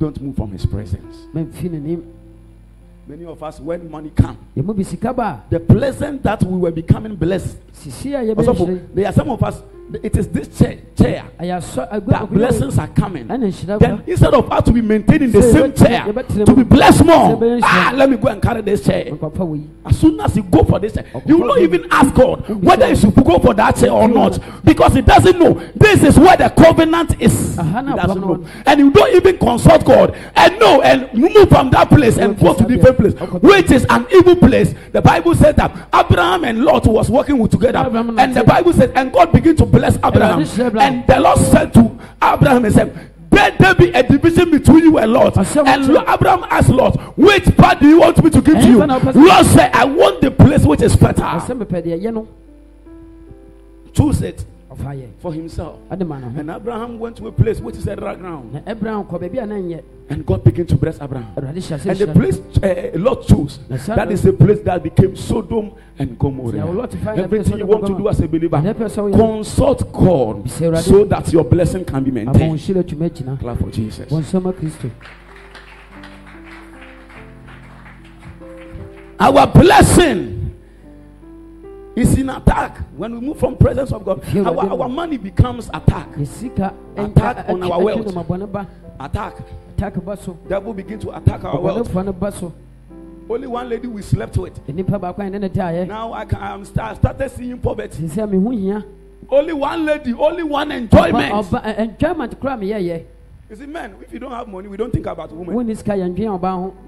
don't move from his presence. Many of us, when money come, yɛmu bi sika ba the pleasant that we were becoming blessed. Also, there are some of us, it is this chair, chair ɛyɛ asɔ agua that blessings are coming. Then instead of us to be maintaining the same chair, to be blessed more, Say, you bet- ah, let me go and carry this chair. nkɔfa wɔ yi As soon as you go for this chair, you will not even ask God whether you should go for that chair or not because He doesn't know. This is where the covenant is. He doesn't know. And you don't even consult God and know and move from that place and go to different place, which is an evil place. The Bible said that Abraham and Lot was working together, and the Bible said, and God began to bless This Abraham. and the Lord said to Abraham, He said. Let there be a division between you and Lot. And what- Abraham asked Lot, which part do you want me to give to you? Lord said, I want the place which is no Choose it for himself. ade ma no ho And Abraham went to a place which is a dry ground. na abraham kɔ baabi a na nyɛ And God began to bless Abraham. awurade hyɛ ase And the hyira place uh, Lot chose, Yes, sir. that is the place that became Sodom and Yeah, Gomorrah. well, Lot find a place Everything you Sodom want and to do as a believer, And help us all, yeah. consult God Say, Awurade. so that your blessing can be ama wo maintained. nhyira tumi agyina Clap for Jesus. wɔn nsɛm a kristo Our blessing is in attack. When we move from presence of God, Yeah, our, our money becomes attack. Attack on our wealth. Attack. attack Devil begin to attack our wealth. Only one lady we slept with. taeɛ Now I can I'm start, started seeing poverty. Only one lady, only one enjoyment. ɛ- enjoyment koraa meyɛyɛ You see, man, if you don't have money, we don't think about women.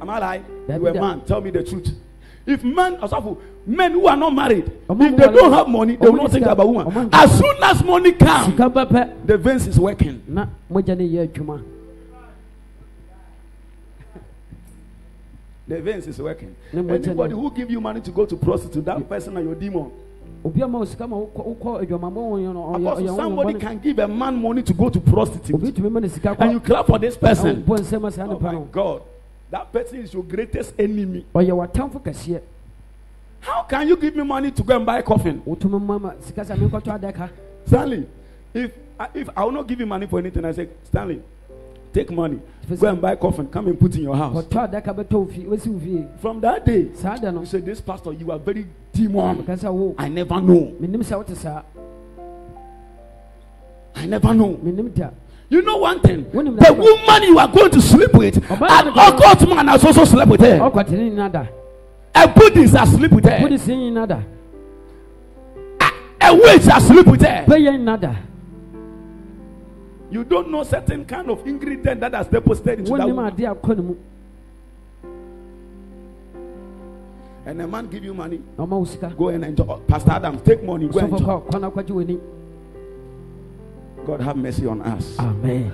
Am I lying? You a man, tell me the truth. If men, Asafu, men who are not married, if they don't have money, they will not think about woman. As soon as money comes, sika ba pɛ the veins is working. na mogya no yɛ adwuma The veins is working. Anybody who give you money to go to prostitute, that person are your demon. obi a ma wo sika ma wokɔ wokɔ adwamammɔ wo yɛ no ɔyɛ Apostle, somebody can give a man money to go to prostitute, and you clap for this person. bɔ nsɛm a saa Oh my God, that person is your greatest enemy. ɔyɛ w'atamfo kɛseɛ How can you give me money to go and buy coffin? wotumi ma ma sika sɛ menkɔtɔ adaka Stanley, if I- if I will not give you money for anything, I say, Stanley, take money, go and buy coffin, come and put in your house. kɔtɔ adaka bɛtɔ wo fie wɔsi wo fie From that day, da no you say, this pastor, you are very demon. sɛ wo I never know. menim sɛ wote saa I never know. menim da You know one thing, the woman you are going to sleep with, an occult man has also slept with her. A Buddhist has slept with her. da A witch has slept with her. You don't know certain kind of ingredient that has deposited into that woman. And a man give you money, go and enjoy. Pastor Adam, take money, go and enjoy. God have mercy on us. amen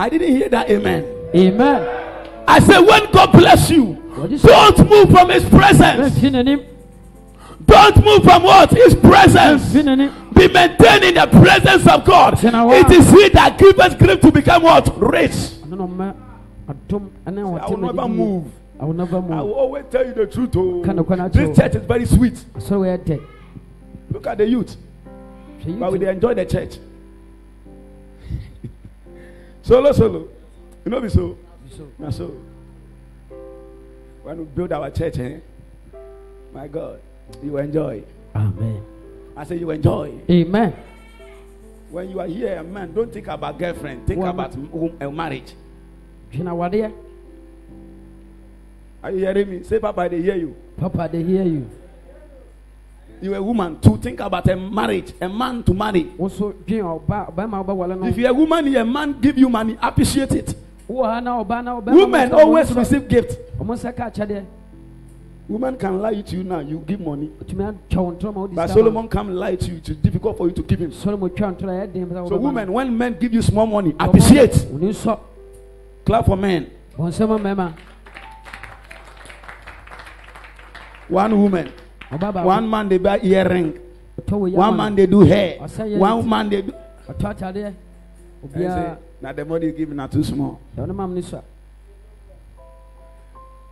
I didn't hear that amen. amen I said, when God bless you, don't move from His presence. Don't move from what? His presence. Be maintained in the presence of God. It is He that gives grip to become what? Rich. ɔno na ɔma adom ɛne I will never move. I will never move. I will always tell you the truth. Oh. This church is very sweet. asɔre wɔyɛ dɛ Look at the youth. But they enjoy the church. Solo, solo. You know, be so. Now, so. When we build our church, eh? My God, you enjoy. amen I say you enjoy. amen When you are here, man, don't think about girlfriend. Think Well, about m- a marriage. dwena awadeɛ Are you hearing me? Say, Papa, they hear you. papa they hear you You a woman to think about a marriage, a man to marry. wo nso dwen ɔba ɔbɛrima a wobɛwale no If you're a woman, a man give you money, appreciate it. wowɔ ha na ɔbaa na ɔbɛrima Women always receive gift. ɔmo nsa ka akyɛdeɛ Women can lie to you now. You give money. ɔtumi atwa wo ntorɔ ma wode But sika ma. Solomon come lie to you. It's difficult for you to give him. solomon twa ntorɔ a ɛyɛ den sɛ So wobɛma women, no. when men give you small money, appreciate. wo ni nsɔ Clap for men. wɔn nsɛm mmarima One woman. Ɔba baako One man they buy earring. ɔtɔ wo One yam man they do hair. Ɔsɛ yɛ One ti. man they do. ɔtɔ atadeɛ And say, obiara now the money you give now too small. ɛwɔ ne mam ne so a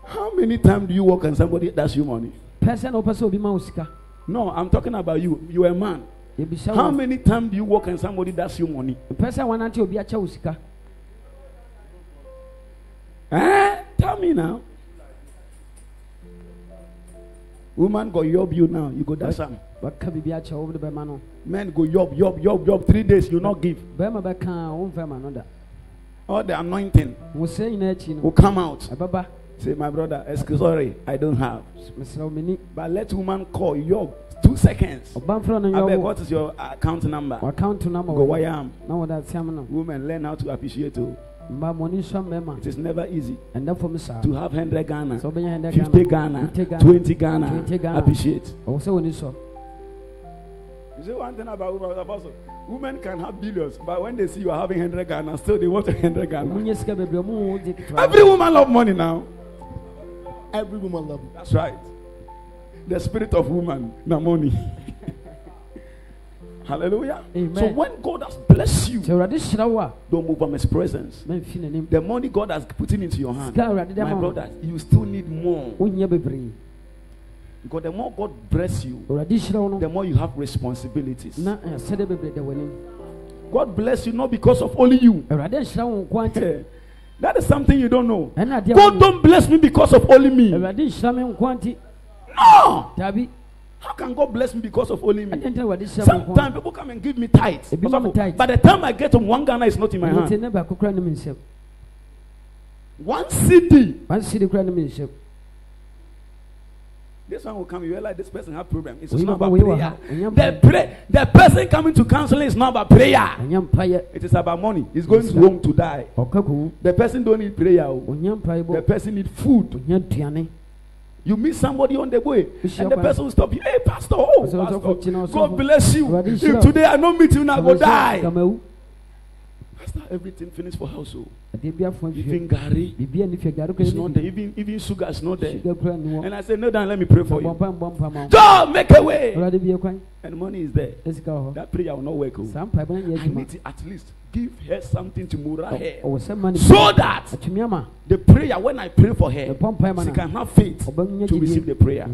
How many times do you work and somebody dash you money? pɛ sɛ na wopɛ sɛ obi ma wo sika No, I'm talking about you. You're a man. yɛbisa How wo many times do you work and somebody dash you money? pɛ sɛ wanante obi akyɛ wo sika me now. Woman go yob you now. You go dash am. bɛka biribi akyɛ wo wode bɛma no Men go yob, yob, yob, yob. Three days you not give. bɛrima bɛka a womfɛ ma no da All the anointing wo sɛ nyinaa akyi no will come out. ɛbɛba Say, my brother, excuse sorry, I don't have. mesrɛ wo meni But let woman call yob two seconds. ɔba mfrɛ no I beg, nyɛ what is your account number? account number Go wire am. na wɔde aseam no Women learn how to appreciate you. It is never easy ɛnɛ fam saa to have 100 Ghana, sɛ wobɛnya hɛndɛ 50 Ghana, 50 Ghana 20 Ghana. 20 Ghana. Appreciate. sɔ You see one thing about women, apostle. Women can have billions, but when they see you are having 100 Ghana, still they want 100 Ghana. Every woman love money now. Every woman love. That's right. The spirit of woman, the money. Hallelujah. Amen. So when God has blessed you, don't move from His presence. The money God has put in into your hand, my brother, you still need more. Because the more God bless you, the more you have responsibilities. w'anim God bless you not because of only you. that is something you don't know. God don't bless me because of only me. No. How can God bless me because of only me? Sometimes people come and give me tithes. By the time I get home, one Ghana is not in my hand. One CD. wansiri kora ne me nsɛm This one will come. You realize this person have problem. It's not about prayer. The pray, the person coming to counseling is not about prayer. It is about money. He's going to home to die. The person don't need prayer. oh. The person need food. You meet somebody on the way, and the person will stop you. Hey, pastor, oh, Pastor, also for pastor, Chino, also God bless you. If today I don't meet you, now I go die. Kamawu Pastor, everything finished for household. adeɛ bi afɔ Even nhwɛ gari, biribi a ne fɛ gare it's kora not there. Even even sugar is not there. sugar kora ne wɔ And I said, no, Dan, let me pray for you. bɔmpa mbɔ mpa ma wo God, make a way. awurade bie kwan And money is there. ɛsika wɔ hɔ That prayer will not work. oh. saa mpaebɔ no nyɛ I adwuma need to at least give her something to mura her. ɔwɔ sɛ ma ne So that atumi ama the prayer, when I pray for her, mepɔ mpae ma she no can have faith ɔbɛnya to receive gyidie the prayer.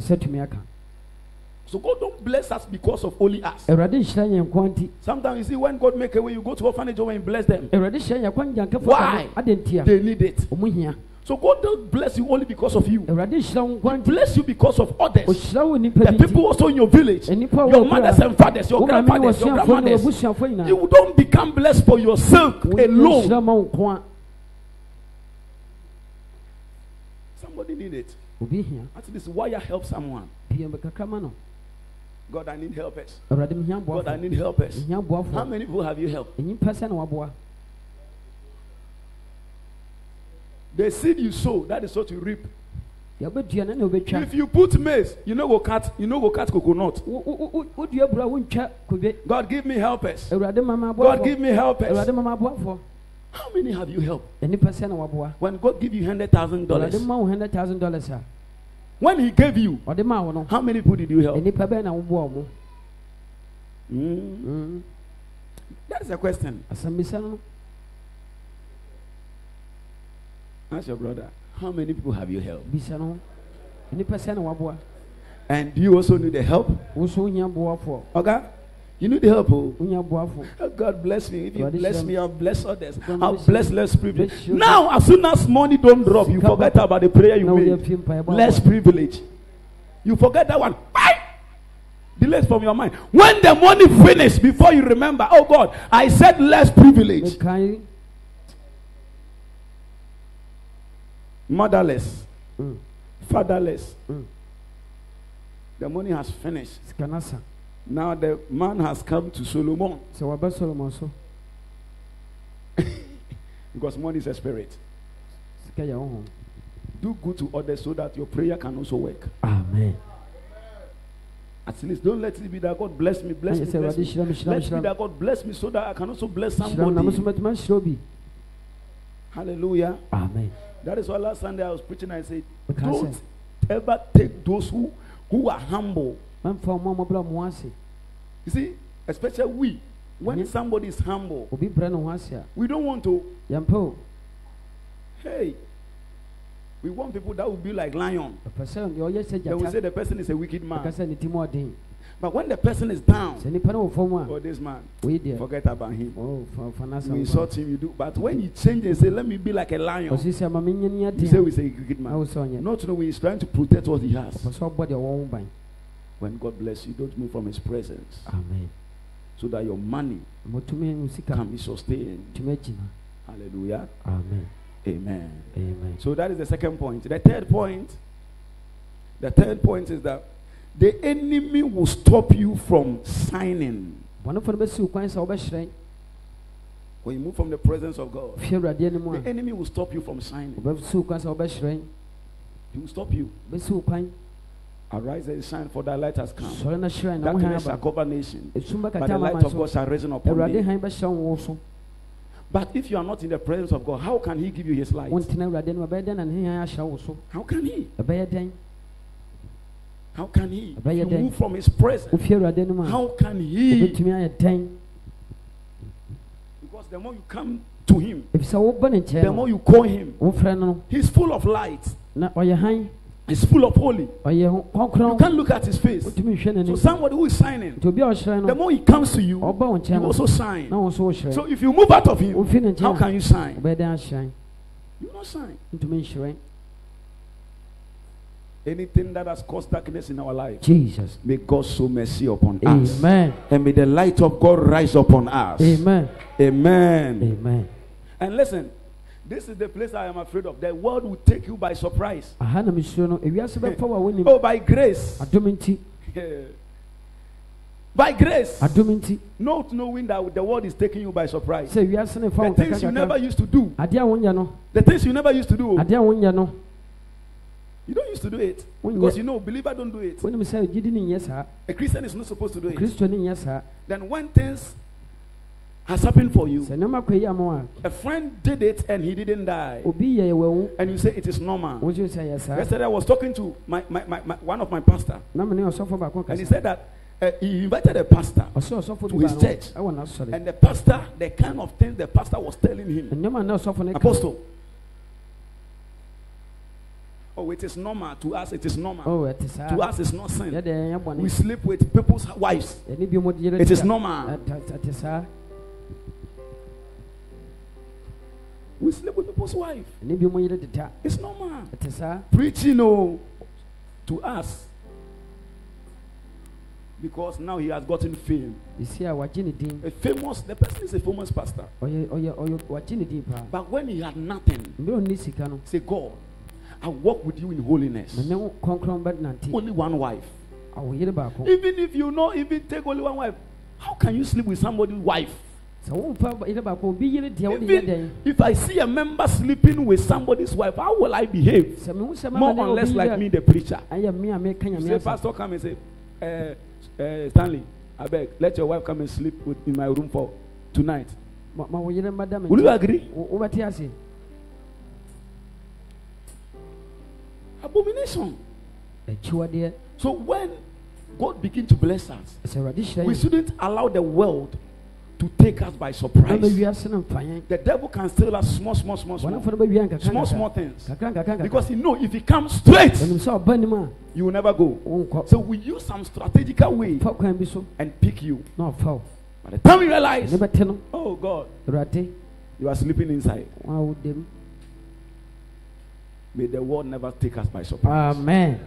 Nsɛ tumi aka So God don't bless us because of only us. awurade nhyira yɛn nko nti Sometimes you see when God make a way, you go to orphanage home and bless them. awurade hyira yɛn kwan gyankɛfo Why? ade nti a They need it. ɔmo hia So God don't bless you only because of you. awurade nhyira wo nko He nti bless you because of others. ɔhyira wo nipa The bi nti people also in your village, nnipa a your wɔwɔ mothers kora and fathers, your wo maame ne grandfathers, your wɔsuafoɔ ne grandmothers. wɔabusuafoɔ nyinaa You don't become blessed for yourself Wonyɛ alone. nhyira ma wo nko a Somebody need it. obi hia At least wire help someone. God, I need helpers. God, I need helpers. How many people have you helped? ɛnyimpa sɛ na waboa The seed you sow, that is what you reap. yɛbɛdua no na wobɛtwa If you put maize, you know go cut, you know go cut coconut. God give me helpers. God give me helpers. How many have you helped? ɛnipa sɛ na waboa When God give you hundred thousand dollars, when He gave you, ɔde ma wo no how many people did you help? ɛnipa bɛɛ na woboa ɔmo Mm. That's a question. asɛmbisa no Ask your brother. How many people have you helped? bisa no ɛnipa sɛ na waboa And do you also need the help? wo so wonya boafoɔ Okay? You need the help. Oh. Oh, God bless me. If you bless me, I'll bless others. I'll bless less privilege. Now, as soon as money don't drop, you forget about the prayer you made. fie mpaeɛ bɔ Less privilege. You forget that one. Bye! Delete from your mind. When the money finish, before you remember, oh God, I said less privilege. Motherless, Mm. fatherless. Mm. The money has finished. Sika no sa Now the man has come to Solomon sɛ waba solomon so because money is a spirit. sika yɛ wo ho Do good to others so that your prayer can also work. amen At least don't let it be that God bless me, bless me, bless me. hyira me hyira me Let it be that God bless me so that I can also bless hyira me na mo so somebody. mɛtumi ahyira obi Hallelujah. amen That is why last Sunday I was preaching. I said, don't ever take those who who are humble. Mamfa ɔmo a mɔbrɛ mo ho ase You see, especially we, when somebody is humble, obi brɛ ne ho ase a we don't want to. Hey, we want people that will be like lion. ɔpɛ sɛ deɛ ɔyɛ They will say the person is a wicked man. sɛ ne tim ɔden But when the person is down, sɛ nipa no wɔ fam a oh, this man, forget about him. oh You insult him, you do. But when you change and say, let me be like a lion, ɔsi sɛ ma mi nyɛ ni you say, we say, good man. awo sɛ ɔnyɛ Not knowing he's trying to protect what he has. When God bless you, don't move from his presence amen so that your money mɔtumi mu sika can be sustained. Hallelujah. amen Amen. amen So that is the second point. The third point, the third point is that the enemy will stop you from signing. bɔnefo no bɛsi wo kwan sɛ wobɛhyerɛn When you move from the presence of God, fie awurade anim a the enemy will stop you from signing. wobɛsi wo kwan sɛ wobɛhyerɛn He will stop you. Bɛsi wo kwan Arise and shine, for thy light has come. sɔre na hyerɛn na Darkness shall cover nation, esum but the light of God shall risen upon thee. han bɛhyerɛn wo so But if you are not in the presence of God, how can He give you His light? wontena awurade anim ɛbɛyɛ dɛn na ne han ahyerɛn wo so How can He? How can He? If you move from His presence, wofie awurade anim a how can He? Because the more you come to Him, ɛfisɛ wobɔ ne nkyɛn the more you call Him, wofrɛ no no He's full of light. Na ɔyɛ han He's full of holy. You can't look at His face. So somebody who is signing, nti obi a ɔhyerɛn the more He comes to you, you also shine. na wo nso wohyerɛn So if you move out of Him, how can you shine? wobɛyɛ dɛn ahyerɛn You not nhyerɛn Anything that has caused darkness in our life, jesus may God show mercy upon us. amen And may the light of God rise upon us. amen Amen. amen And listen, this is the place I am afraid of. The world will take you by surprise. aha na mesuro no ewiase bɛfa wo a wonim Oh, by grace. by grace. Not knowing that the world is taking you by surprise. sɛ wiase ne fa The things you never used to do. adeɛ a wonyɛ no The things you never used to do. adeɛ a wonyɛ no You don't used to do it. Because you know, believer don't do it. wonim sɛ gyidi ne nyɛ saa A Christian is not supposed to do it. kristo ne nyɛ saa Then when things has happened for you, sɛ nneɛma kɔ yi ama a friend did it and he didn't die. a obi yɛ yɛwawu And you say it is normal. wo nso sɛ yɛ Yesterday I was talking to my, my, my, my one of my pastor, and he said that uh, he invited a pastor, to his church. and the pastor, the kind of things the pastor was telling him, nneɛma na ɔsɔfo ne ka Apostle. Oh, it is normal to us. It is normal oh ɛte saa to us. It's not sin. We sleep with people's wives. ɛne bi mu yere It is normal. We sleep with people's wives. ɛne bi mu yere deda It's normal. ɛte saa Preaching, oh, to us. Because now he has gotten fame. ɛsi a wagye ne din A famous, the person is a famous pastor. ɔyɛ ɔyɛ ɔyɛ wagye ne din paa But when he had nothing, mmerɛ ɔnni sika no say, God, I walk with you in holiness. na ne wo kɔnkrɔn bɛnante Only one wife. yere baako Even if you know, even take only one wife, how can you sleep with somebody's wife? Sɛ womfa yere baako obi yere deɛ wode yɛ Even if I see a member sleeping with somebody's wife, how will I behave? sɛ mehu sɛ More or less like me, the preacher. ayɛ me a meka You say, Pastor, come and say, uh, uh, Stanley, I beg, let your wife come and sleep with, in my room for tonight. ma ma wo yere mmada me Will you agree? Wo- wobɛte ase Abomination. So when God begin to bless us, sɛ awurade hyerɛ we shouldn't allow the world to take us by surprise. bɛwiase no mfa yɛn The devil can steal us small, small, small, small, no bɛwia nkakra small, small things. Because he know if he comes straight, ɔnim sɛ ɔba nim a you will never go. So we use some strategical way fa kwan bi so and pick you. na ɔfa wo By the time you realize, oh God, you are sleeping inside. wa wo dem May the world never take us by surprise. amen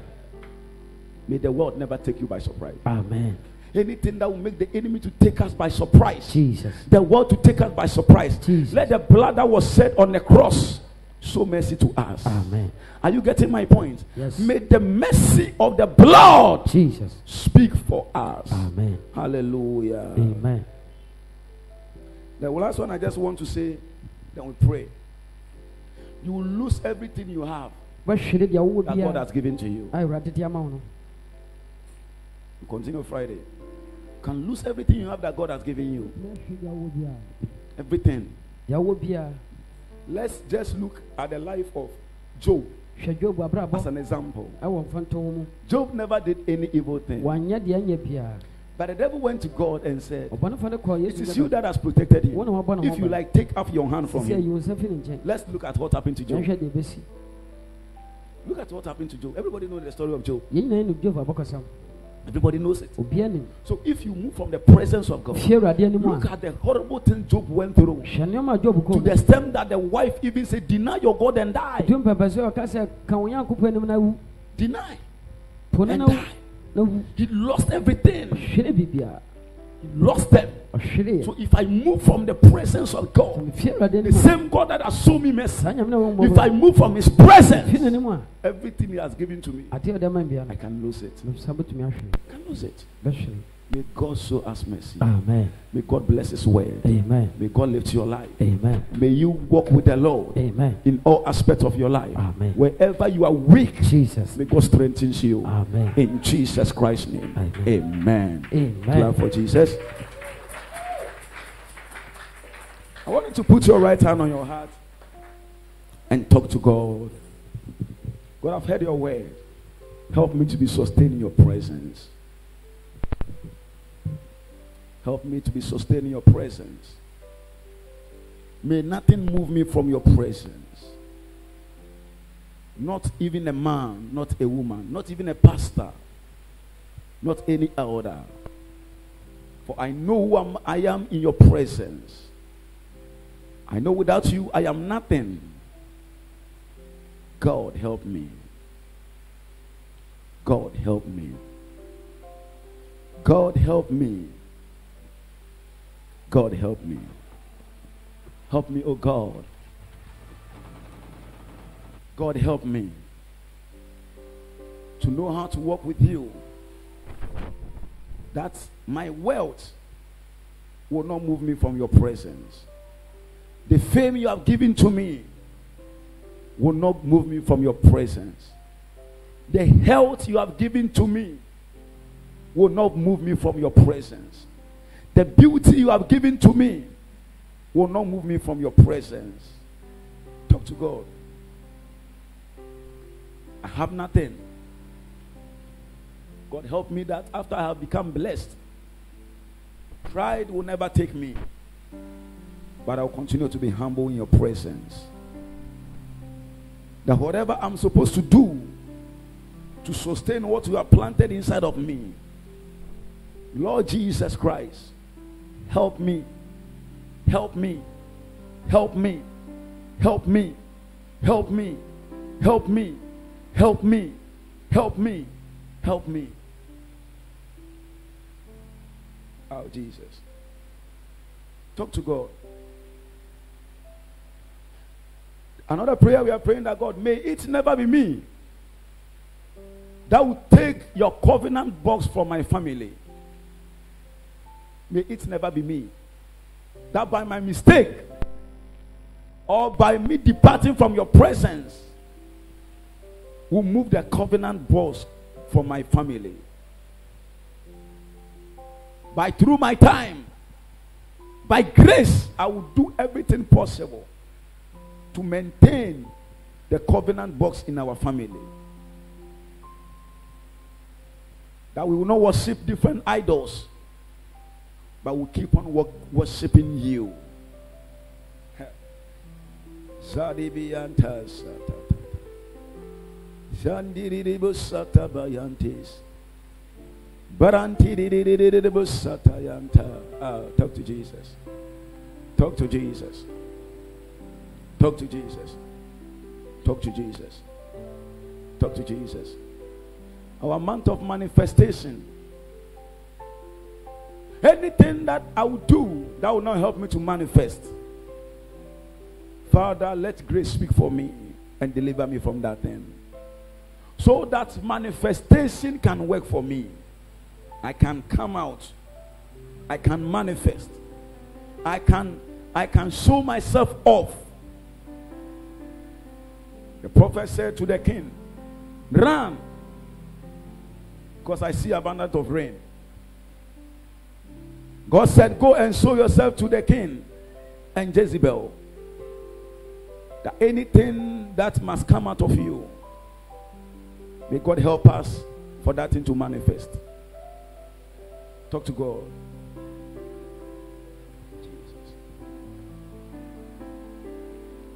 May the world never take you by surprise. amen Anything that will make the enemy to take us by surprise, jesus the world to take us by surprise. Jesus. Let the blood that was shed on the cross show mercy to us. amen Are you getting my point? Yes. May the mercy of the blood jesus speak for us. amen Hallelujah. amen The last one I just want to say, then we pray. You will lose everything you have that God has given to you. a awurade de ama wo no We continue Friday. Can lose everything you have that God has given you. Everything. Let's just look at the life of Job as an example. Job never did any evil thing. But the devil went to God and said, It is you that has protected him. If you like, take off your hand from him. Let's look at what happened to Job. Look at what happened to Job. Everybody knows the story of Job. Everybody knows it. So if you move from the presence of God, look at the horrible thing Job went through. To the extent that the wife even said, Deny your God and die. Deny. And die. He lost everything. Ɔhwere biribiara He lost them. So if I move from the presence of God, the same God that has shown me mercy, saa nyame na wɔn if I move from His presence, everything He has given to me, adeɛ a ɔde ama bia I can lose it. mesa bɛtumi ahwere I can lose it. May God show us mercy. amen May God bless His word. amen May God lift your life. amen May you walk with the Lord amen in all aspects of your life. Amen. Wherever you are weak, jesus may God strengthen you. amen In Jesus Christ's name. Amen. Amen. amen Clap for Jesus. I want you to put your right hand on your heart and talk to God. God, I've heard your word. Help me to be sustained in your presence. Help me to be sustained in your presence. May nothing move me from your presence. Not even a man, not a woman, not even a pastor, not any elder. For I know who am- I am in your presence. I know without you I am nothing. God help me. God help me. God help me. God help me. Help me, oh God. God help me to know how to walk with you. That my wealth will not move me from your presence. The fame you have given to me will not move me from your presence. The health you have given to me will not move me from your presence. The beauty you have given to me will not move me from your presence. Talk to God. I have nothing. God help me that after I have become blessed, pride will never take me. But I'll continue to be humble in your presence. That whatever I'm supposed to do to sustain what you have planted inside of me, Lord Jesus Christ, help me, help me, help me, help me, help me, help me, help me, help me, help me. Oh, Jesus. Talk to God. Another prayer we are praying that God, may it never be me that will take your covenant box from my family. May it never be me that by my mistake or by me departing from your presence will move the covenant box from my family. By through my time, by grace, I will do everything possible to maintain the covenant box in our family. That we will not worship different idols, but we keep on wo- worshiping you. Ah, talk to Jesus. Talk to Jesus. Talk to Jesus. Talk to Jesus. Talk to Jesus. Our month of manifestation. Anything that I will do that will not help me to manifest. Father, let grace speak for me and deliver me from that thing. So that manifestation can work for me. I can come out. I can manifest. I can I can show myself off. The prophet said to the king, Run, because I see abundance of rain. God said, Go and show yourself to the king and Jezebel. That anything that must come out of you, may God help us for that thing to manifest. Talk to God. Jesus.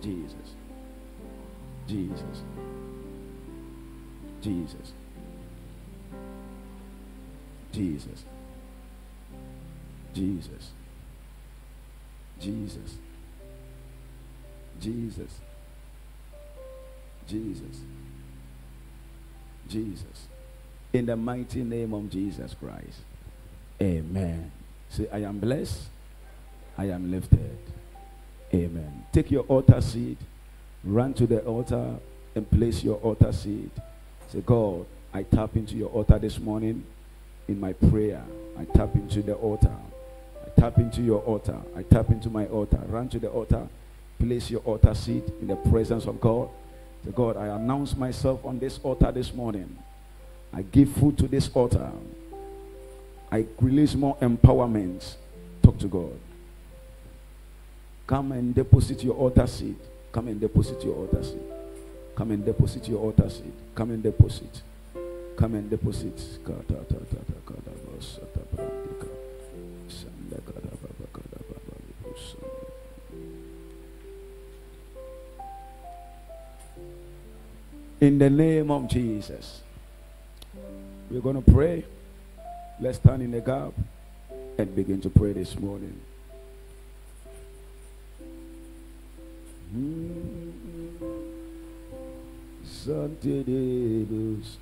Jesus. Jesus. Jesus. Jesus. Jesus. Jesus. Jesus. Jesus. Jesus. In the mighty name of Jesus Christ. Amen. Say, I am blessed. I am lifted. Amen. Take your altar seat, run to the altar, and place your altar seat. Say, God, I tap into your altar this morning in my prayer. I tap into the altar. Tap into your altar. I tap into my altar. Run to the altar. Place your altar seat in the presence of God. Say, God, I announce myself on this altar this morning. I give food to this altar. I release more empowerment. Talk to God. Come and deposit your altar seat. Come and deposit your altar seat. Come and deposit your altar seed. Come and deposit. Come and deposit. In the name of Jesus, we're going to pray. Let's stand in the gap and begin to pray this morning. Hmm. Sante Deus.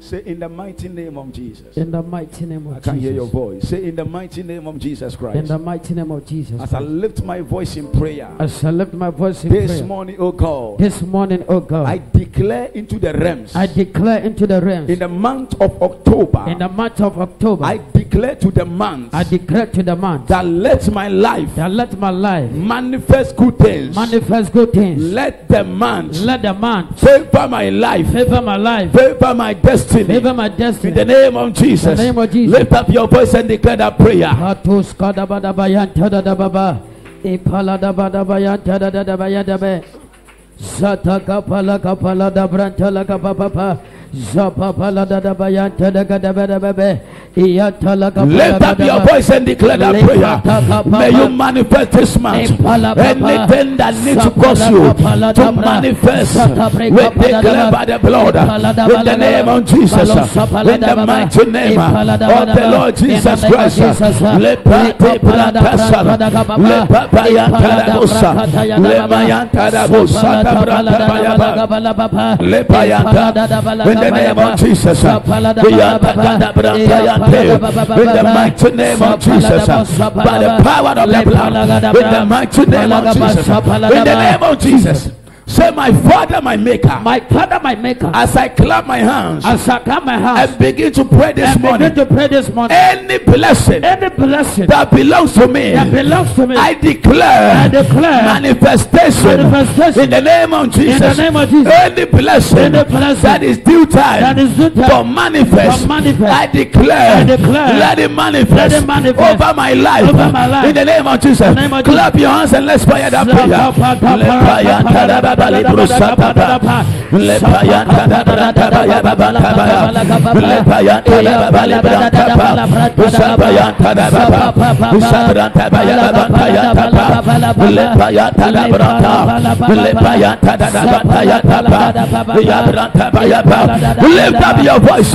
Say in the mighty name of Jesus. In the mighty name of Jesus. I can hear your voice. Say in the mighty name of Jesus Christ. In the mighty name of Jesus. As I lift my voice in prayer As I lift my voice in this prayer. morning, oh God, This morning, oh God, I declare into the realms I declare into the realms in the month of October. in the month of October. I declare to the month I declare to the man that let my life that let my life manifest good things. manifest good things. Let the month Let the man favor my life, favor my life, favor my destiny. favor my In destiny. the name of Jesus, In the name of Jesus. lift up your voice and declare that prayer. Zata kapala kapala dabrantala kapapapa. Lift up your voice and declare that prayer. May you manifest this month. Anything that needs to cause you to manifest, we declare by the blood in the name of Jesus, in the mighty name of the Lord Jesus Christ. Lepate brantasa, lepapaya tarabusa, lemayanta rabusa, in the name of Jesus, in the mighty name of Jesus, by the power of the blood, in the mighty name of Jesus, in the name of Jesus. Say, my father, my maker. My father, my maker. As I clap my hands As I come my house and begin to pray this and begin morning, to pray this morning, any blessing any blessing that belongs to me, that belongs to me, I declare, I declare manifestation, manifestation in the name of Jesus. in the name of Jesus. Any blessing, Any blessing that is due time that is due time to manifest, to manifest. I declare, I declare, let it manifest, let it manifest over my life, over my life. in the name of Jesus. The name of Clap your hands and let's fire that prayer. Lift up your voice.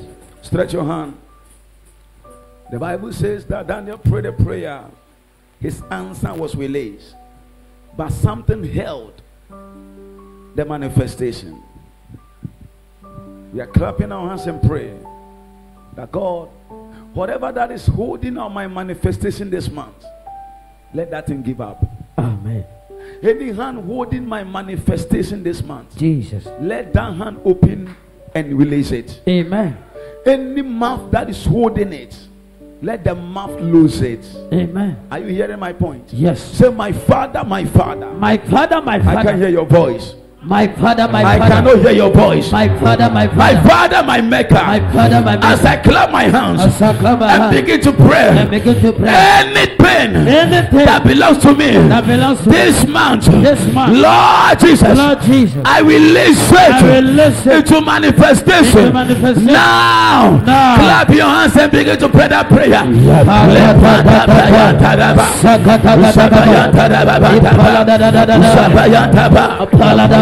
Stretch your hand. The Bible says that Daniel prayed a prayer. His answer was released. But something held the manifestation. We are clapping our hands and praying that God, whatever that is holding on my manifestation this month, let that thing give up. Amen. Any hand holding my manifestation this month, Jesus. let that hand open and release it. Amen. Any mouth that is holding it, Let the mouth lose it. Amen. Are you hearing my point? Yes. Say, My father, my father. My father, my father. I can hear your voice. My father, my I father. cannot hear your voice. My father, my My father. father, my maker. My father, my As I clap my hands As I clap my and hands begin to and pray, begin to pray. anything Anything that belongs to me that belongs to this month, This month. Lord Jesus, Lord Jesus. I release I it release it into manifestation. into manifestation. Now, Now. clap your hands and begin to pray that prayer.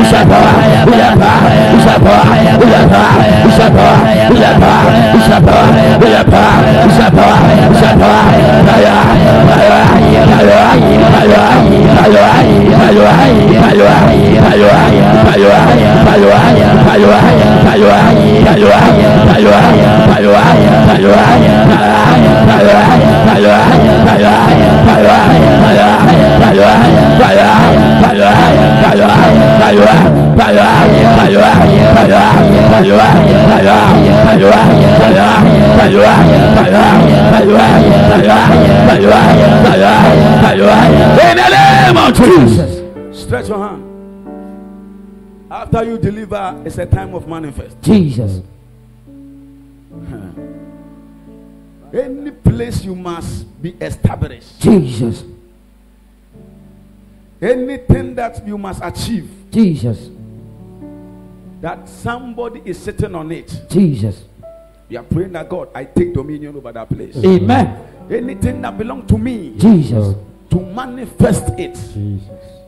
Usapaya, Bye. In the name of Jesus. Stretch your hand. After you deliver, it's a time of manifest. Jesus. Any place you must be established. Jesus. Anything that you must achieve, Jesus. That somebody is sitting on it. Jesus. We are praying that God, I take dominion over that place. Amen. Anything that belongs to me, Jesus. to manifest it.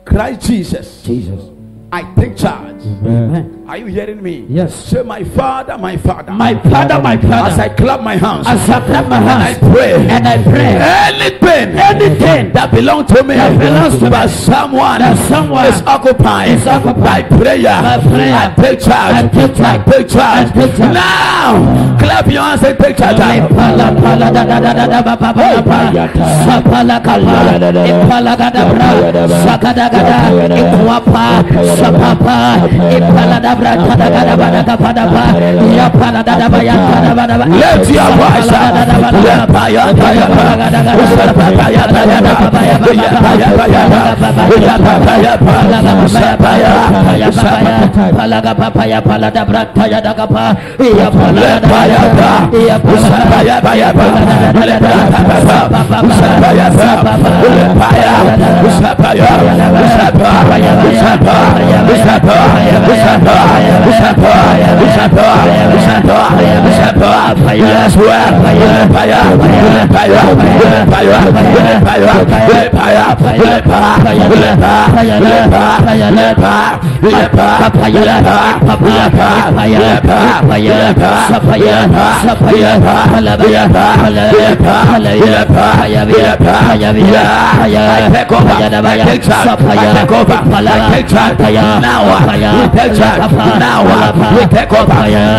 Christ Jesus, Jesus. I take charge. Amen. Are you hearing me? Yes. Say, my father, my father. My father, my father. As I clap my hands As I clap my and I pray, and I pray. anything, Anything that belongs to me, that belongs to but me, someone, that someone is occupied, is occupied by prayer, by prayer. I take charge. I take charge. I take charge. I take charge. Now, clap your hands and take charge. Pala pala da da da da da ba ba ba ba. Sapala kapa. Ipala gada bra. Sakada gada. Ikwapa. Sapapa. Ipala da Lift your voice Usapa, usapa, usapa, usapa, usapa, it's a boy, it's a boy, it's a boy, it's a boy, it's a boy. Now, uh, we take over.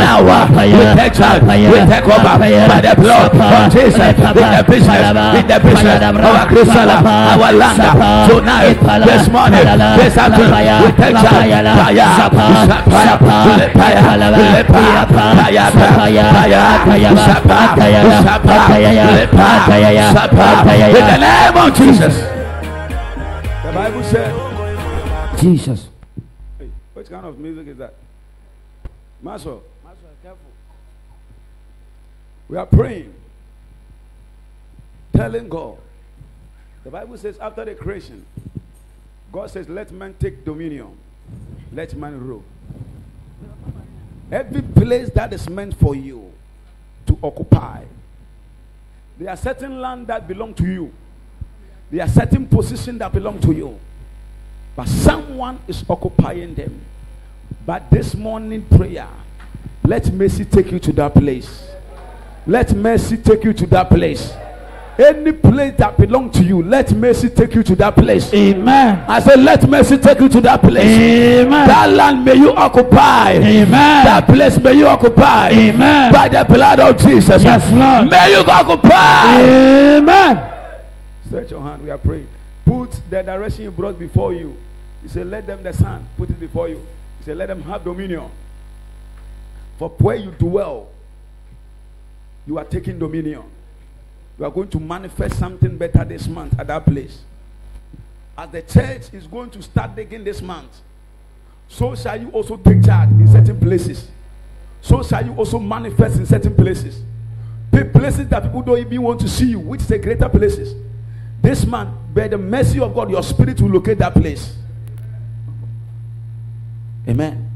Now, uh, we take charge. We take over by the blood of Jesus. In the business, in the business our Christian our land. Tonight, this morning, this afternoon, we take charge. Fire, fire, fire, fire, fire, in the name of Jesus. The Bible said, Jesus hey, which kind of music is that? Marshall. We are praying. Telling God. The Bible says after the creation, God says, let man take dominion. Let man rule. Every place that is meant for you to occupy. There are certain land that belong to you. There are certain position that belong to you. But someone is occupying them. But this morning prayer, let mercy take you to that place. Let mercy take you to that place. Any place that belong to you, let mercy take you to that place. Amen. I said, let mercy take you to that place. Amen. That land may you occupy. Amen. That place may you occupy. Amen. By the blood of Jesus. Yes, Lord. May you occupy. Amen. Stretch your hand. We are praying. Put the direction you brought before you. He said, let them the sun. Put it before you. He said, let them have dominion. For where you dwell, you are taking dominion. You are going to manifest something better this month at that place. As the church is going to start digging this month, so shall you also take charge in certain places. So shall you also manifest in certain places. P- Places that people don't even want to see you, which is the greater places. This month, by the mercy of God, your spirit will locate that place. Amen.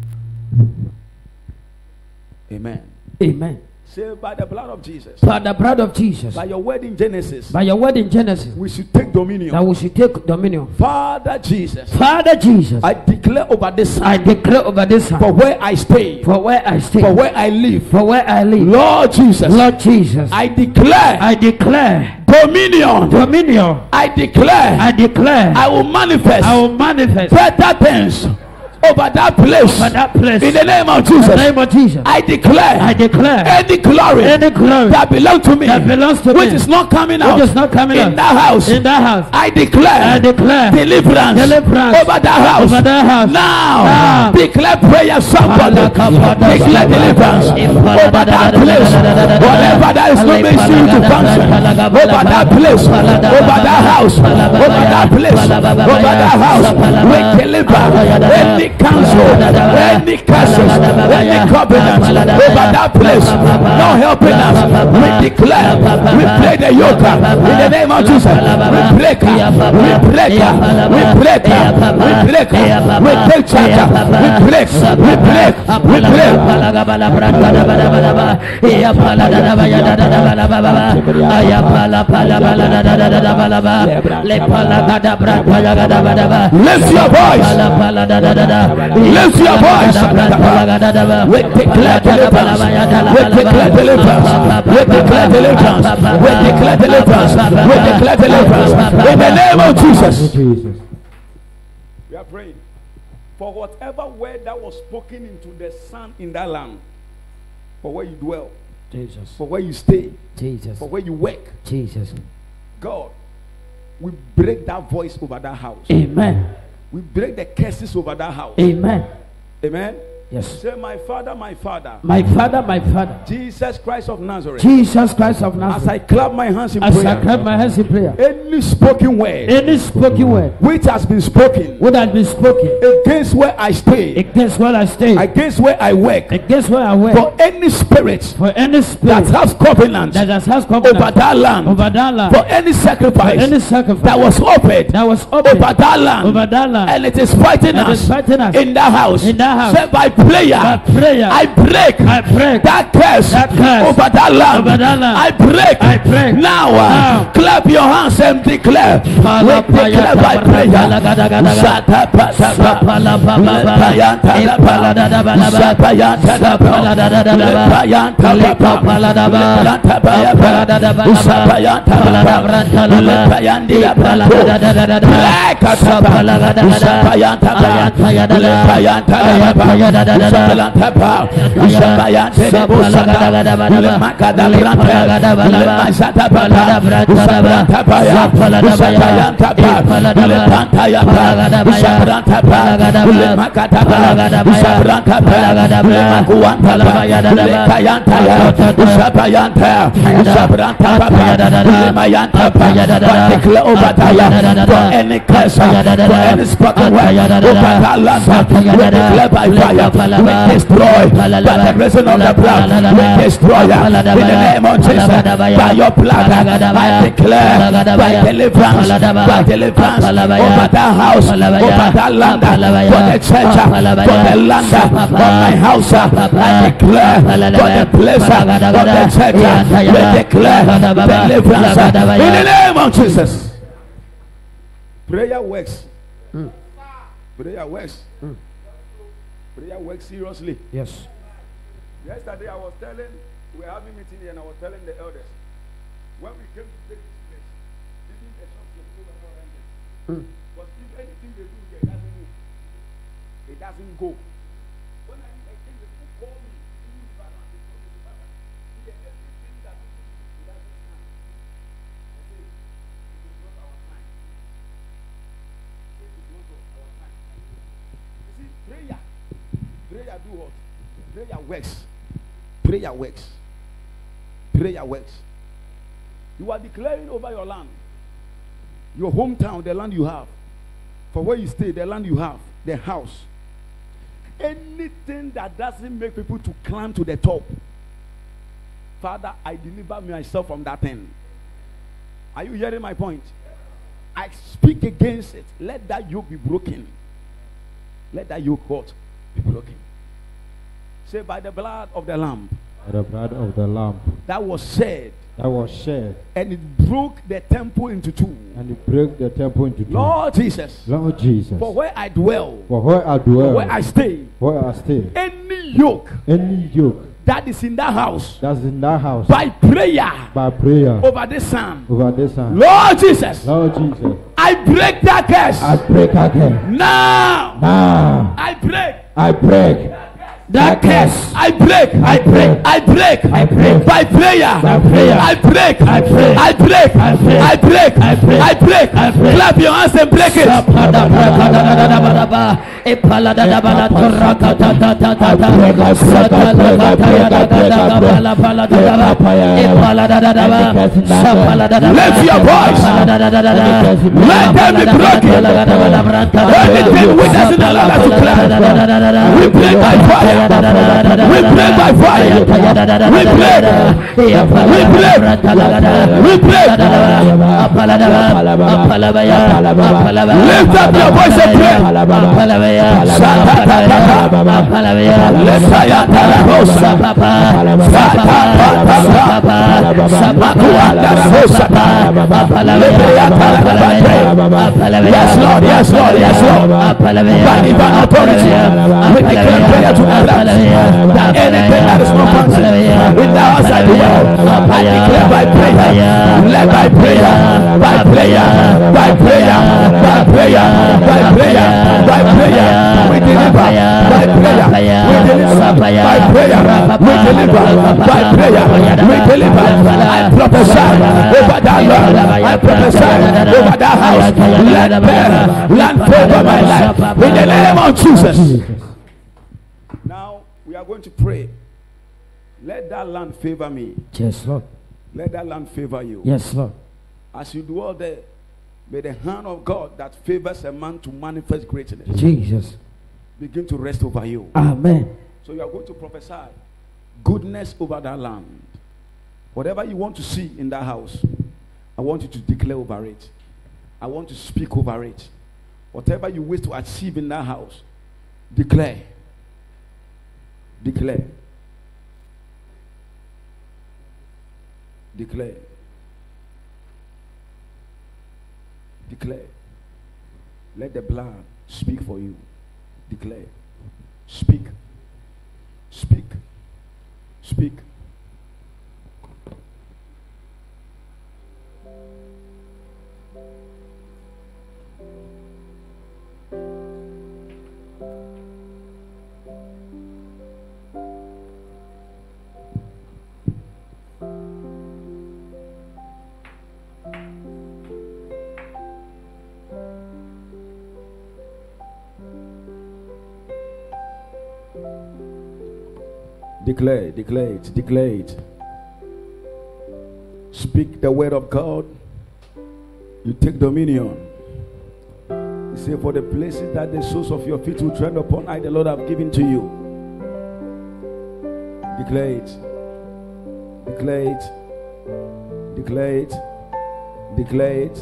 Amen. Amen. Say by the blood of Jesus, By the blood of Jesus, by your word in Genesis, by your word in Genesis, we should take dominion. that we should take dominion. Father Jesus, Father Jesus, I declare over this I declare over this for where I stay, for where I stay, for where I live. for where I live, Lord Jesus, Lord Jesus, I declare. I declare. Dominion. dominion. I declare. I declare. I will manifest. I will manifest. Better things over that place. over that place. In the name of In the Jesus, name of Jesus, I declare I declare any glory any glory that belongs to me, that belongs to which me, is not coming out which is not coming in out that house. in that house, I declare, I declare deliverance, deliverance over that house. over that house. Now, Now. declare prayer, somebody. declare deliverance over that place. Whatever that is not making you to function, over that place, over that house, over that place, over that house. We deliver any counsel, any curses, any covenant over that place. Not helping us. We declare, we play the yoke. In the name of Jesus. We break. We break. We break. We break. We take charge, we break, we break, we break. Lift your voice. Lift your voice. We declare deliverance. We declare deliverance. We declare deliverance. We declare deliverance. We declare deliverance. In the name of Jesus. We are praying for whatever word that was spoken into the sun in that land, for where you dwell, Jesus, for where you stay, Jesus, for where you work. Jesus. God, we break that voice over that house. Amen. We break the curses over that house. Amen. Amen. Yes. Say, my father, my father, My Father, my Father, Jesus Christ of Nazareth. Jesus Christ of Nazareth. As I clap my hands in prayer. as I clap my hands in prayer, any spoken word any spoken word which has been spoken would have been spoken against where I stay, against where I stay, against where I work, against where I work, for any spirit for any spirit. that has covenant that has has over covenant that land, over that land, for any sacrifice any sacrifice that was offered that was offered. over that land, over that land, and it is fighting and us is fighting us in that house. in that house. Say by prayer, by prayer. I break I break that curse, That curse over that land. over that land. I break. I break. Now, uh, Now. clap your hands and declare. We declare by prayer. pala declare over that Apala da da da. for any curse, Apala da da for any spoken word Apala da da over that land, we da da. declare by fire, We destroy by the reason of the blood. We destroy in the name of Jesus. By your blood, I declare by deliverance, by deliverance over that house, over that land, for the church, for the land of my house. I declare for the place of the church. We declare deliverance in the name of Jesus. Prayer works. Prayer works. Prayer works seriously. Yes. Yesterday I was telling, we were having meeting here and I was telling the elders, when we came to take this place, even the shop was full of oranges. But if anything they do here, doesn't move. It doesn't go. When I, I came, the people called me, even the father, they told me, "Father, see, the everything that we do, it doesn't stand. I say, it is not our time. It is not our time. You see, prayer, prayer do what? Prayer works. Prayer works. Prayer works. You are declaring over your land, your hometown, the land you have, for where you stay, the land you have, the house. Anything that doesn't make people to climb to the top. Father, I deliver myself from that thing. Are you hearing my point? I speak against it. Let that yoke be broken. Let that yoke what? Be broken. Say by the blood of the lamb. By the blood of the Lamb. That was shed that was shed, and it broke the temple into two. and it broke the temple into two. Lord Jesus, Lord Jesus, for where I dwell, for where I dwell, where I stay, where I stay, any yoke any yoke that is in that house. that's in that house. By prayer. By prayer. Over this son, over this hand, Lord Jesus, Lord Jesus, I break that curse. I break again. now. Now. I break. I break that curse. I break. I break. I break. I break. By prayer. By prayer. I break. I break. I break. I break. I break. I break. I break. Clap your hands and break it. Lift your voice. Let them be broken. Anything which doesn't allow us to climb. We break by fire. We break by fire. We break. We break. We break. Lift up your voice and pray. Yes, Lord. Yes, Lord. Yes, Lord. By divine authority, we declare prayer to Allah that anything that is not functioning in the house I dwell, I declare by prayer, let by prayer, by prayer, by prayer, by prayer, by prayer, by prayer, we deliver, by prayer, we deliver, by prayer, we deliver, by prayer, we deliver. I prophesy over that Lord, I prophesy over that house, let bear, land favor my life, in the name of Jesus. Now we are going to pray. Let that land favor me. Yes, Lord. Let that land favor you. Yes, Lord. As you dwell there, may the hand of God that favors a man to manifest greatness Jesus. begin to rest over you. Amen. So you are going to prophesy goodness over that land. Whatever you want to see in that house, I want you to declare over it. I want to speak over it. Whatever you wish to achieve in that house, declare. Declare. Declare. Declare. Let the blood speak for you. Declare. Speak. Speak. Speak. Declare, declare it, declare it. Speak the word of God. You take dominion. You say, For the places that the soles of your feet will tread upon, I, the Lord, have given to you. Declare it. Declare it. Declare it. Declare it.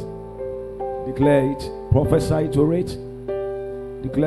Declare it. Prophesy to it. Declare.